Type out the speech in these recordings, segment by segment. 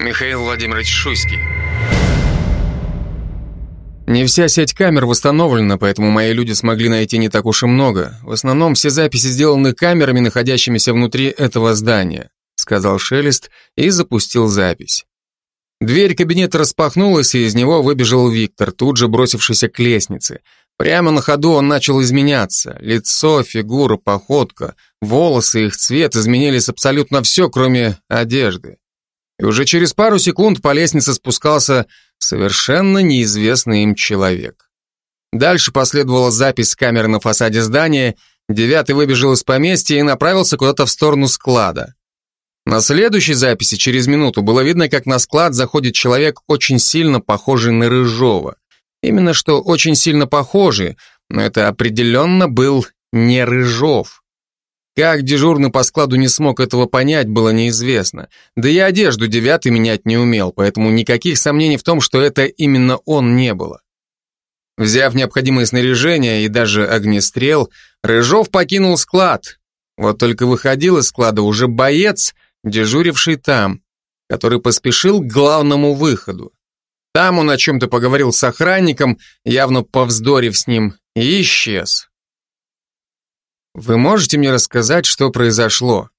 Михаил Владимирович Шуйский. Не вся сеть камер восстановлена, поэтому мои люди смогли найти не так уж и много. В основном все записи сделаны камерами, находящимися внутри этого здания, сказал Шелест и запустил запись. Дверь кабинета распахнулась, и из него выбежал Виктор, тут же бросившийся к лестнице. Прямо на ходу он начал изменяться. Лицо, фигура, походка, волосы, их цвет изменились абсолютно все, кроме одежды. И уже через пару секунд по лестнице спускался совершенно неизвестный им человек. Дальше последовала запись с камеры на фасаде здания, девятый выбежал из поместья и направился куда-то в сторону склада. На следующей записи через минуту было видно, как на склад заходит человек, очень сильно похожий на Рыжова. Именно что очень сильно похожий, но это определенно был не Рыжов. Как дежурный по складу не смог этого понять, было неизвестно. Да и одежду девятый менять не умел, поэтому никаких сомнений в том, что это именно он не было. Взяв необходимое снаряжение и даже огнестрел, Рыжов покинул склад. Вот только выходил из склада уже боец, дежуривший там, который поспешил к главному выходу. Там он о чем-то поговорил с охранником, явно повздорив с ним, и исчез. Вы можете мне рассказать, что произошло?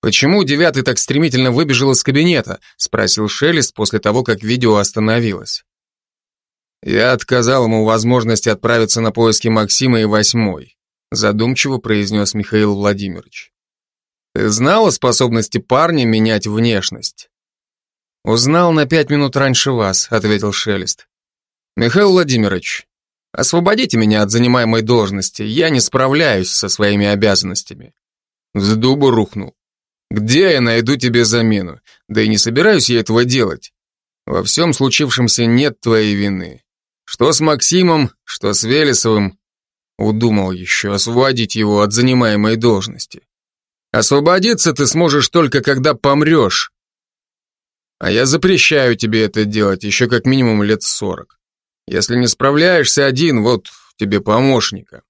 Почему девятый так стремительно выбежал из кабинета? Спросил Шелест после того, как видео остановилось. Я отказал ему возможности отправиться на поиски Максима и восьмой, задумчиво произнес Михаил Владимирович. Ты знал о способности парня менять внешность? Узнал на пять минут раньше вас, ответил Шелест. Михаил Владимирович, освободите меня от занимаемой должности, я не справляюсь со своими обязанностями. С дуба рухнул. Где я найду тебе замену? Да и не собираюсь я этого делать. Во всем случившемся нет твоей вины. Что с Максимом, что с Велесовым. Удумал еще освободить его от занимаемой должности. Освободиться ты сможешь только, когда помрешь. А я запрещаю тебе это делать еще как минимум лет сорок. Если не справляешься один, вот тебе помощника.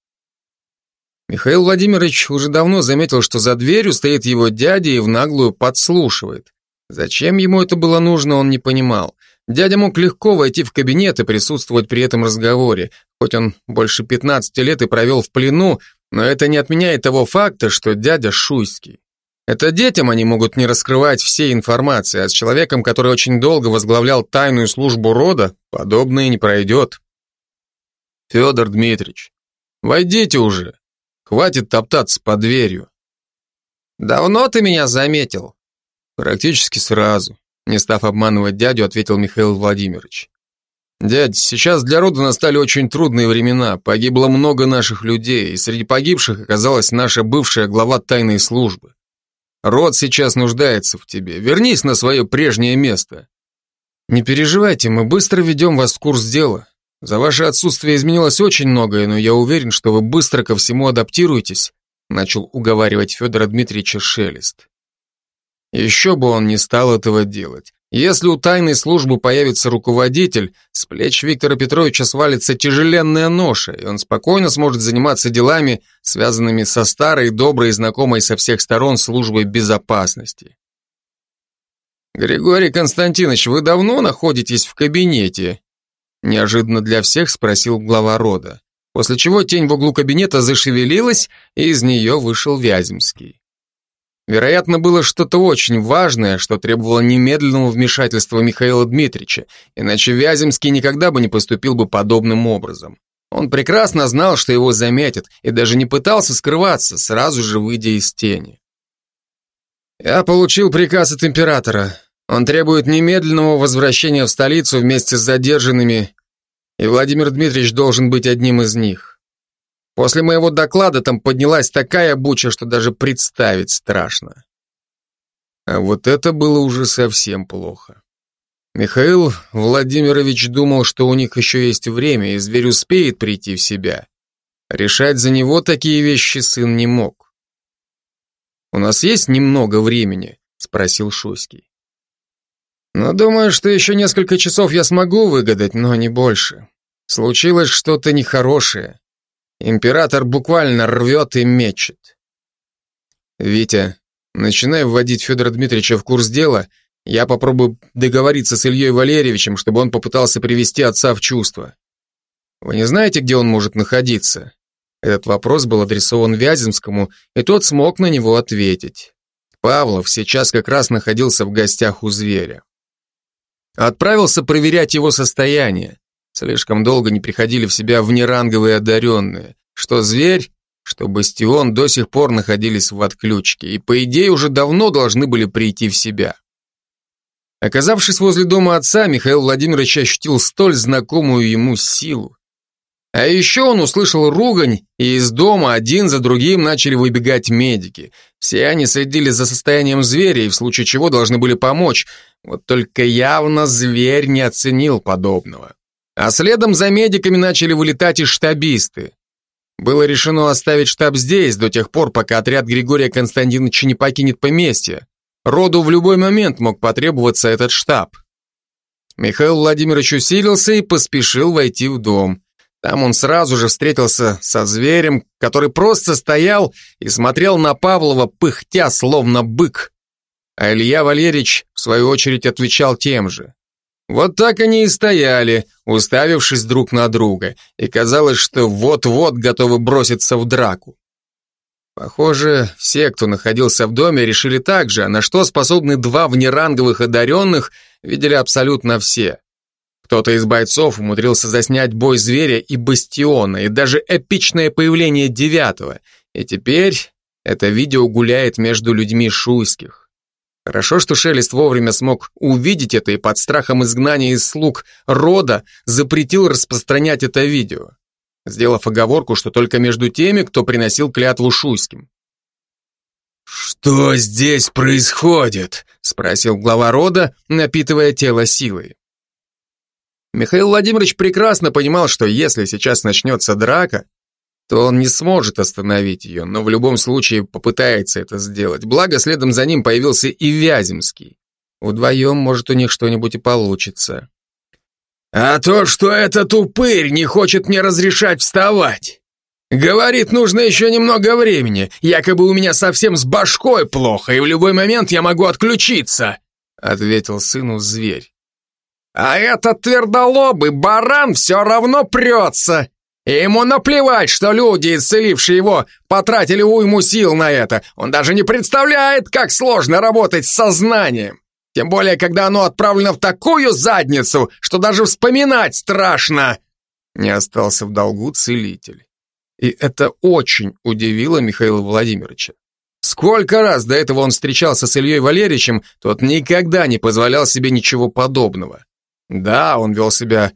Михаил Владимирович уже давно заметил, что за дверью стоит его дядя и в наглую подслушивает. Зачем ему это было нужно, он не понимал. Дядя мог легко войти в кабинет и присутствовать при этом разговоре, хоть он больше 15 лет и провел в плену, но это не отменяет того факта, что дядя Шуйский. Это детям они могут не раскрывать всей информации, а с человеком, который очень долго возглавлял тайную службу рода, подобное не пройдет. Федор Дмитриевич, войдите уже. Хватит топтаться под дверью. Давно ты меня заметил? Практически сразу. Не став обманывать дядю, ответил Михаил Владимирович. «Дядь, сейчас для рода настали очень трудные времена. Погибло много наших людей, и среди погибших оказалась наша бывшая глава тайной службы. Род сейчас нуждается в тебе. Вернись на свое прежнее место». «Не переживайте, мы быстро ведем вас в курс дела. За ваше отсутствие изменилось очень многое, но я уверен, что вы быстро ко всему адаптируетесь», начал уговаривать Федора Дмитриевича Шелест. Еще бы он не стал этого делать. Если у тайной службы появится руководитель, с плеч Виктора Петровича свалится тяжеленная ноша, и он спокойно сможет заниматься делами, связанными со старой, доброй, знакомой со всех сторон службой безопасности. «Григорий Константинович, вы давно находитесь в кабинете?» Неожиданно для всех спросил глава рода, после чего тень в углу кабинета зашевелилась, и из нее вышел Вяземский. Вероятно, было что-то очень важное, что требовало немедленного вмешательства Михаила Дмитриевича, иначе Вяземский никогда бы не поступил бы подобным образом. Он прекрасно знал, что его заметят, и даже не пытался скрываться, сразу же выйдя из тени. «Я получил приказ от императора. Он требует немедленного возвращения в столицу вместе с задержанными, и Владимир Дмитриевич должен быть одним из них. После моего доклада там поднялась такая буча, что даже представить страшно. А вот это было уже совсем плохо. Михаил Владимирович думал, что у них еще есть время, и зверь успеет прийти в себя. Решать за него такие вещи сын не мог. «У нас есть немного времени?» — спросил Шуйский. «Ну, думаю, что еще несколько часов я смогу выгадать, но не больше. Случилось что-то нехорошее. Император буквально рвет и мечет. Витя, начинай вводить Федора Дмитриевича в курс дела Я попробую договориться с Ильей Валерьевичем, чтобы он попытался привести отца в чувство. Вы не знаете, где он может находиться? Этот вопрос был адресован Вяземскому, и тот смог на него ответить. Павлов сейчас как раз находился в гостях у зверя. Отправился проверять его состояние. Слишком долго не приходили в себя внеранговые одаренные. Что зверь, что бастион до сих пор находились в отключке, и по идее уже давно должны были прийти в себя. Оказавшись возле дома отца, Михаил Владимирович ощутил столь знакомую ему силу. А еще он услышал ругань, и из дома один за другим начали выбегать медики. Все они следили за состоянием зверя и в случае чего должны были помочь. Вот только явно зверь не оценил подобного. А следом за медиками начали вылетать и штабисты. Было решено оставить штаб здесь до тех пор, пока отряд Григория Константиновича не покинет поместье. Роду в любой момент мог потребоваться этот штаб. Михаил Владимирович усилился и поспешил войти в дом. Там он сразу же встретился со зверем, который просто стоял и смотрел на Павлова, пыхтя, словно бык. А Илья Валерьевич, в свою очередь, отвечал тем же. Вот так они и стояли, уставившись друг на друга, и казалось, что вот-вот готовы броситься в драку. Похоже, все, кто находился в доме, решили так же, а на что способны два внеранговых одаренных, видели абсолютно все. Кто-то из бойцов умудрился заснять бой зверя и бастиона, и даже эпичное появление девятого. И теперь это видео гуляет между людьми шуйских. Хорошо, что Шелест вовремя смог увидеть это и под страхом изгнания из слуг рода запретил распространять это видео, сделав оговорку, что только между теми, кто приносил клятву шуйским. «Что здесь происходит?» — спросил глава рода, напитывая тело силой. Михаил Владимирович прекрасно понимал, что если сейчас начнется драка, то он не сможет остановить ее, но в любом случае попытается это сделать. Благо, следом за ним появился и Вяземский. Вдвоем, может, у них что-нибудь и получится. А то, что этот упырь не хочет мне разрешать вставать. Говорит, нужно еще немного времени, якобы у меня совсем с башкой плохо, и в любой момент я могу отключиться, ответил сыну зверь. А этот твердолобый баран все равно прется. И ему наплевать, что люди, исцелившие его, потратили уйму сил на это. Он даже не представляет, как сложно работать с сознанием. Тем более, когда оно отправлено в такую задницу, что даже вспоминать страшно. Не остался в долгу целитель. И это очень удивило Михаила Владимировича. Сколько раз до этого он встречался с Ильей Валерьевичем, тот никогда не позволял себе ничего подобного. Да, он вел себя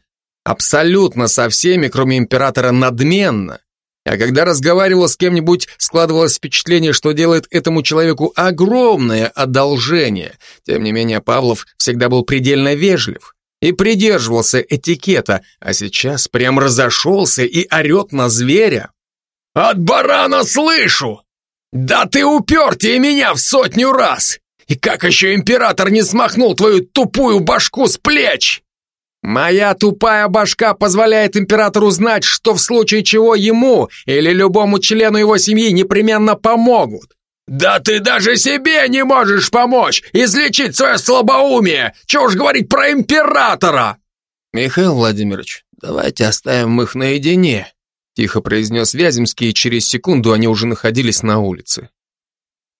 абсолютно со всеми, кроме императора, надменно. А когда разговаривал с кем-нибудь, складывалось впечатление, что делает этому человеку огромное одолжение. Тем не менее, Павлов всегда был предельно вежлив и придерживался этикета, а сейчас прям разошелся и орет на зверя. «От барана слышу! Да ты упертее меня в сотню раз! И как еще император не смахнул твою тупую башку с плеч?» Моя тупая башка позволяет императору знать, что в случае чего ему или любому члену его семьи непременно помогут. Да ты даже себе не можешь помочь, излечить свое слабоумие. Чего уж говорить про императора? Михаил Владимирович, давайте оставим их наедине, тихо произнес Вяземский, и через секунду они уже находились на улице.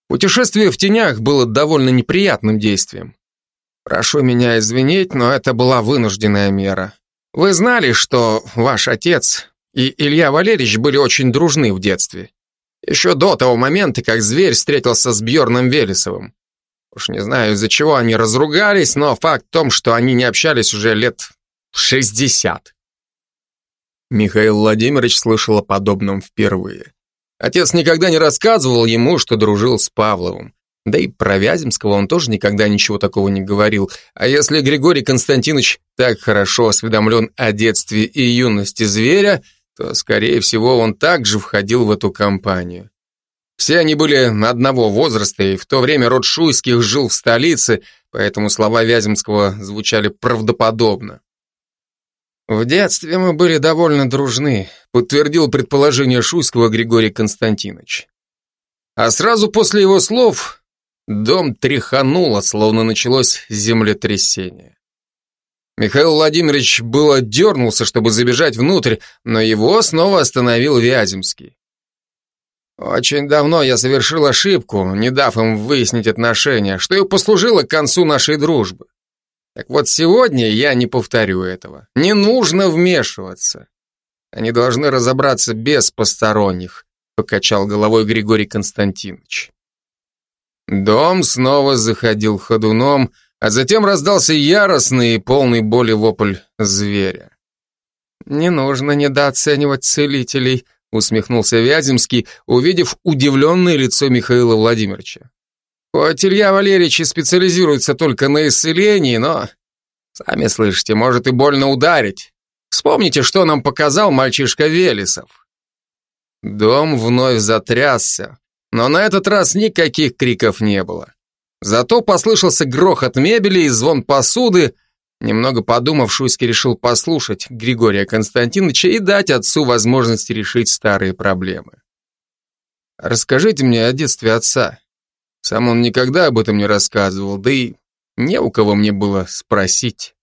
Путешествие в тенях было довольно неприятным действием. Прошу меня извинить, но это была вынужденная мера. Вы знали, что ваш отец и Илья Валерьевич были очень дружны в детстве. Еще до того момента, как зверь встретился с Бьорном Велесовым. Уж не знаю, из-за чего они разругались, но факт в том, что они не общались уже лет 60. Михаил Владимирович слышал о подобном впервые. Отец никогда не рассказывал ему, что дружил с Павловым. Да и про Вяземского он тоже никогда ничего такого не говорил. А если Григорий Константинович так хорошо осведомлен о детстве и юности зверя, то, скорее всего, он также входил в эту компанию. Все они были одного возраста, и в то время род Шуйских жил в столице, поэтому слова Вяземского звучали правдоподобно. «В детстве мы были довольно дружны», подтвердил предположение Шуйского Григорий Константинович. А сразу после его слов дом тряхануло, словно началось землетрясение. Михаил Владимирович было дернулся, чтобы забежать внутрь, но его снова остановил Вяземский. Очень давно я совершил ошибку, не дав им выяснить отношения, что и послужило к концу нашей дружбы. Так вот сегодня я не повторю этого. Не нужно вмешиваться. Они должны разобраться без посторонних, покачал головой Григорий Константинович. Дом снова заходил ходуном, а затем раздался яростный и полный боли вопль зверя. «Не нужно недооценивать целителей», усмехнулся Вяземский, увидев удивленное лицо Михаила Владимировича. Хоть Илья Валерьевич и специализируется только на исцелении, но, сами слышите, может и больно ударить. Вспомните, что нам показал мальчишка Велесов. Дом вновь затрясся, но на этот раз никаких криков не было. Зато послышался грохот мебели и звон посуды. Немного подумав, Шуйский решил послушать Григория Константиновича и дать отцу возможность решить старые проблемы. «Расскажите мне о детстве отца. Сам он никогда об этом не рассказывал, да и не у кого мне было спросить».